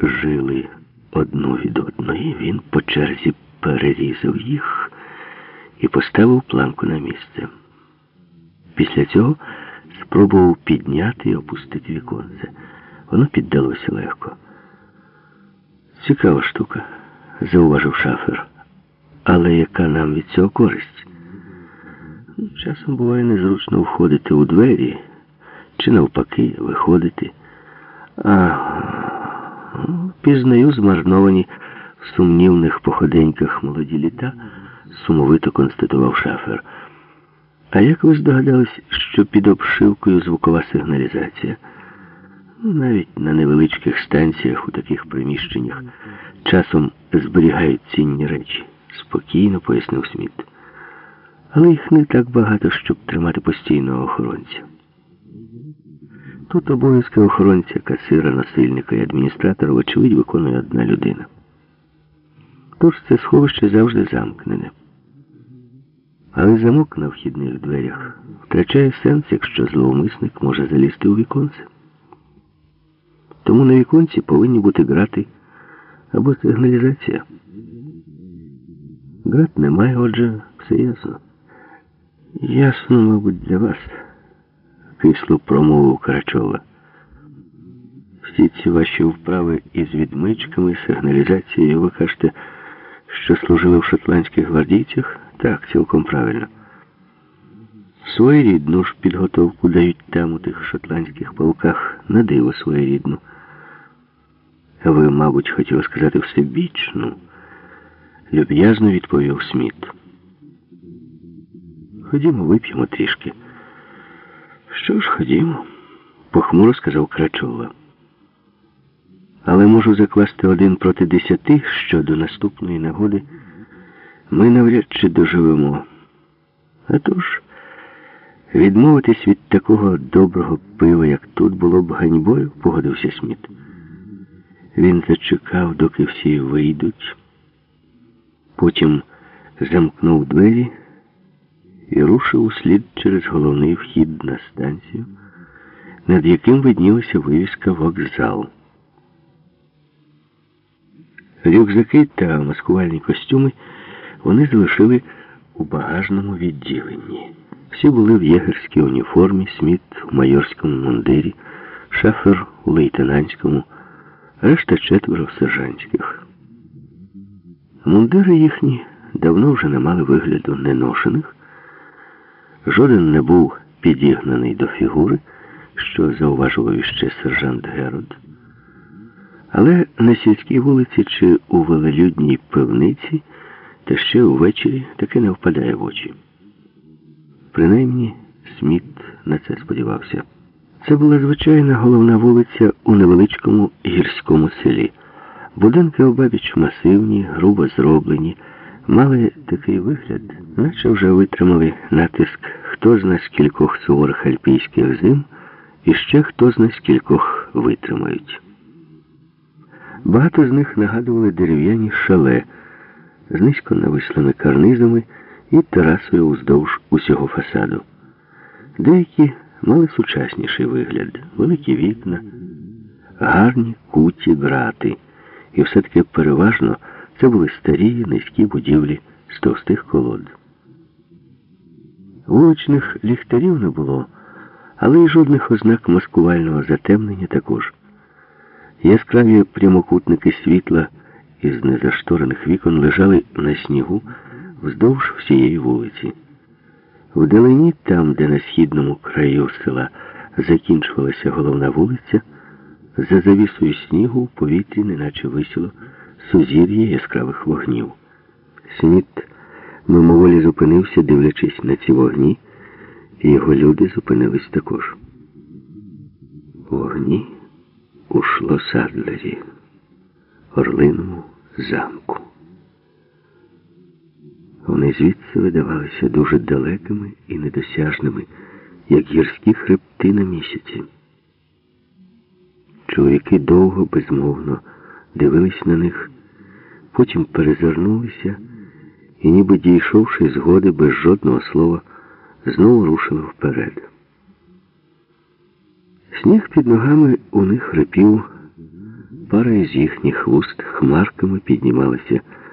жили одну від одної, він по черзі перерізав їх і поставив планку на місце. Після цього спробував підняти і опустити віконце. Воно піддалося легко. Цікава штука, зауважив шафер. Але яка нам від цього користь? Часом буває незручно входити у двері, чи навпаки, виходити. А пізнаю змарновані в сумнівних походеньках молоді літа, сумовито констатував шафер. А як ви здогадались, що під обшивкою звукова сигналізація? Ну, навіть на невеличких станціях у таких приміщеннях часом зберігають цінні речі, спокійно пояснив Сміт. Але їх не так багато, щоб тримати постійного охоронця. Тут обов'язки охоронця, касира, насильника і адміністратора, вочевидь, виконує одна людина. Тож це сховище завжди замкнене. Але замок на вхідних дверях втрачає сенс, якщо зловмисник може залізти у віконце. Тому на віконці повинні бути грати або сигналізація. Грат немає, отже, все ясно. Ясно, мабуть, для вас, кисло промовив Карачова. Всі ці ваші вправи із відмичками, сигналізацією, ви кажете, що служили в шотландських гвардійцях? Так, цілком правильно. Своєрідну ж підготовку дають там у тих шотландських полках на диво своєрідну. Ви, мабуть, хотіли сказати всебічну, люб'язно відповів Сміт. Ходімо, вип'ємо трішки. Що ж, ходімо, похмуро сказав Крачова. Але можу закласти один проти десяти, що до наступної нагоди ми навряд чи доживемо. А тож, відмовитись від такого доброго пива, як тут, було б ганьбою, погодився Сміт. Він зачекав, доки всі вийдуть, потім замкнув двері і рушив услід через головний вхід на станцію, над яким виднілася вивіска вокзал. Рюкзаки та маскувальні костюми вони залишили у багажному відділенні. Всі були в єгерській уніформі, Сміт у майорському мундирі, шафер у лейтенантському, решта четверо сержантських. Мундири їхні давно вже не мали вигляду неношених. Жоден не був підігнаний до фігури, що зауважував іще сержант Герод. Але на сільській вулиці чи у велелюдній пивниці, та ще увечері таки не впадає в очі. Принаймні, Сміт на це сподівався. Це була звичайна головна вулиця у невеличкому гірському селі. Будинки обабіч масивні, грубо зроблені, мали такий вигляд, наче вже витримали натиск хто з нас кількох суворих альпійських зим і ще хто з нас кількох витримають. Багато з них нагадували дерев'яні шале з низько навислими карнизами і терасою уздовж усього фасаду. Деякі мали сучасніший вигляд, великі вікна, гарні куті грати. І все-таки переважно це були старі низькі будівлі з товстих колод. Вуличних ліхтарів не було, але й жодних ознак маскувального затемнення також. Яскраві прямокутники світла із незашторених вікон лежали на снігу вздовж всієї вулиці. Вдалині, там, де на східному краю села закінчувалася головна вулиця, за завісою снігу в повітрі неначе висіло сузір'я яскравих вогнів. Сміт мимоволі зупинився, дивлячись на ці вогні, і його люди зупинились також. Вогні у Шлосадлері, Орлиному замку. Вони звідси видавалися дуже далекими і недосяжними, як гірські хребти на місяці. Чоловіки довго, безмовно дивились на них, потім перезирнулися і, ніби дійшовши згоди без жодного слова, знову рушили вперед. Сніг під ногами у них репів, пара із їхніх вуст хмарками піднімалася